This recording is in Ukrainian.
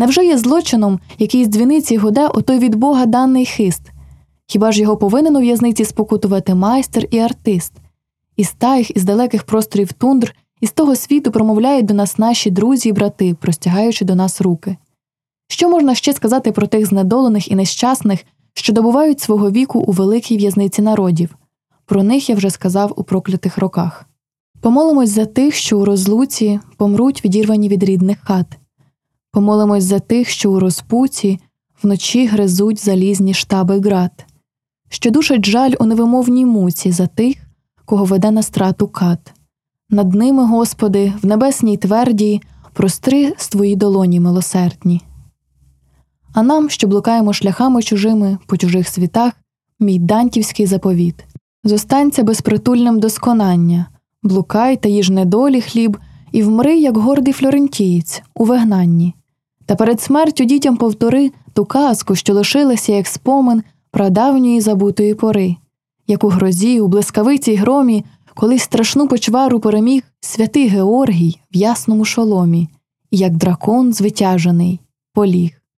Невже є злочином, який з дзвіниці гуде отой від Бога даний хист? Хіба ж його повинен у в'язниці спокутувати майстер і артист? Із тайг, із далеких просторів тундр, із того світу промовляють до нас наші друзі і брати, простягаючи до нас руки. Що можна ще сказати про тих знедолених і нещасних, що добувають свого віку у великій в'язниці народів? Про них я вже сказав у проклятих роках. Помолимось за тих, що у розлуці помруть відірвані від рідних хат. Помолимось за тих, що у розпуці вночі гризуть залізні штаби град, що душать жаль у невимовній муці за тих, кого веде на страту кат. Над ними, Господи, в небесній твердій, простри з твої долоні милосердні. А нам, що блукаємо шляхами чужими по чужих світах, мій дантівський заповіт. Зостанься безпритульним досконання, блукай та їж недолі хліб, і вмри, як гордий флорентієць, у вигнанні. Та перед смертю дітям повтори ту казку, що лишилася як спомин прадавньої забутої пори, як у грозі, у блискавиці громі, колись страшну почвару переміг святий Георгій в ясному шоломі, і як дракон звитяжений поліг.